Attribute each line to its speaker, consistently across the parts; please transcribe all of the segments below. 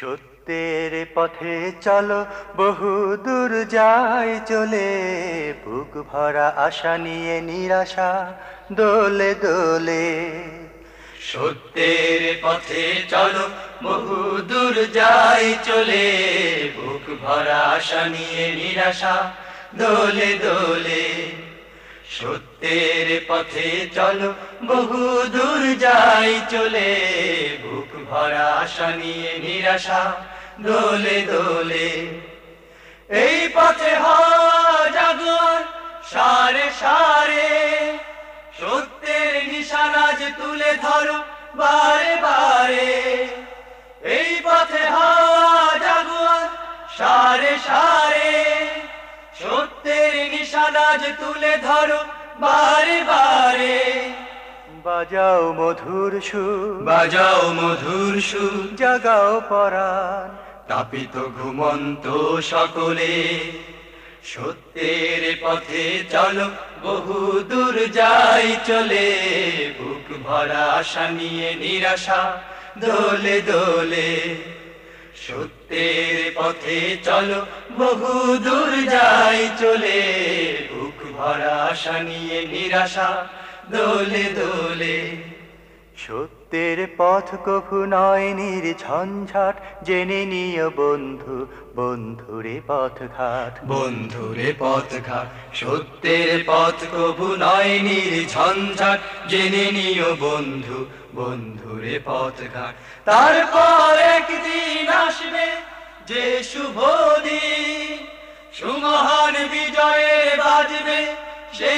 Speaker 1: সত্যের পথে চলো, বহু দূর যাই চলে। বুক ভরা আশা নিয়ে নিরাশা, দোলে দোলে।
Speaker 2: সত্যের পথে চলো, বহু দূর যাই চলে। বুক ভরা আশা নিয়ে নিরাশা, দোলে দোলে। সত্যের পথে চলো, বহু দূর যাই চলে। ভরা আশা নিয়ে নিরাশা, দোলে দোলে। এই পথে জাগর সারে সারে। সত্যের নিশানাজ তুলে ধরো বারে বারে। এই পথে জাগুয়ার, সারে সারে। সত্যের নিশানাজ তুলে ধরো বারে বারে।
Speaker 1: বাজাও মধুর সুর।
Speaker 2: বাজাও মধুর সুর।
Speaker 1: জাগাও পরাণ।
Speaker 2: তাপিত ঘুমন্ত সকলে সত্যের পথে চলো বহু দূর যাই চলে। বুক ভরা আশা নিয়ে নিরাশা দোলে দোলে। সত্যের পথে চলো বহু দূর যাই চলে। বুক ভরা আশা নিয়ে নিরাশা দোলে দোলে।
Speaker 1: সত্যের পথ কভু নয় নির ঝঞ্ঝাট জেনে নিও বন্ধু বন্ধুরে পথ ঘাট
Speaker 2: বন্ধুরে পথ ঘাট সত্যের পথ কবু নয় নীর ঝঞ্ঝাট জেনে নিও বন্ধু বন্ধুরে পথ ঘাট তারপর একদিন আসবে যে শুভ দিন সুমহান বিজয়ে বাজবে সে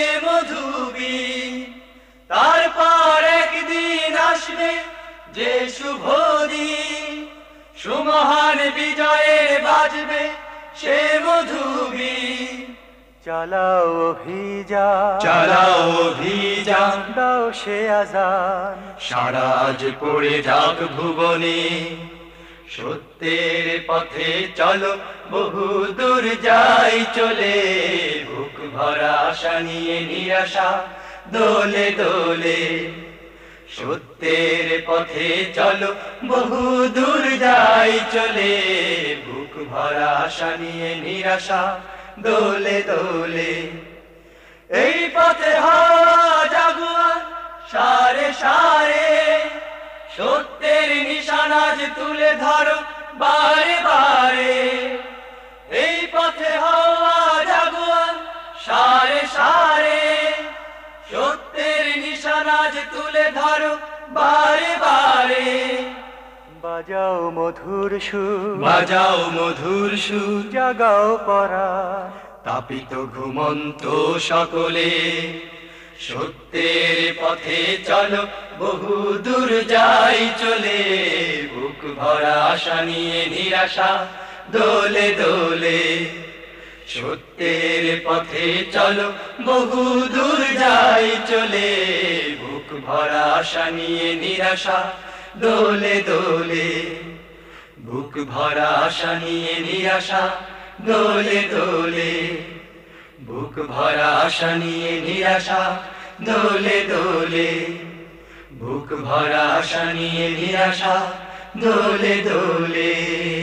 Speaker 2: যে শুভ দিন সুমহান বিজয়ে বাজবে সে মধুবীন
Speaker 1: চালাও অভিযান
Speaker 2: চালাও অভিযান
Speaker 1: দাও সে আজান।
Speaker 2: সারাজ পড়ে যাক ভুবনে সত্যের পথে চলো বহু দূর যাই চলে। বুক ভরা আশা নিয়ে নিরাশা দোলে দোলে সত্যের পথে চলো, বহু দূর যাই চলে। বুক ভরা আশা নিয়ে নিরাশা, দোলে দোলে। এই পথে জাগুয়ার সারে সারে, সত্যের নিশানাজ তুলে ধরো নিশানাজ তুলে ধরো বারে বারে।
Speaker 1: বাজাও মধুর সুর
Speaker 2: বাজাও মধুর সুর।
Speaker 1: জাগাও পরাণ
Speaker 2: তাপিত ঘুমন্ত সকলে সত্যের পথে চলো বহু দূর যাই চলে। বুক ভরা আশা নিয়ে নিরাশা দোলে দোলে। সত্যের পথে চলো বহু দূর যাই চলে। ভরা আশা নিয়ে নিরাশা, দোলে দোলে। বুক ভরা আশা নিয়ে নিরাশা, দোলে দোলে। বুক ভরা আশা নিয়ে নিরাশা, দোলে দোলে। বুক ভরা আশা নিয়ে নিরাশা, দোলে দোলে।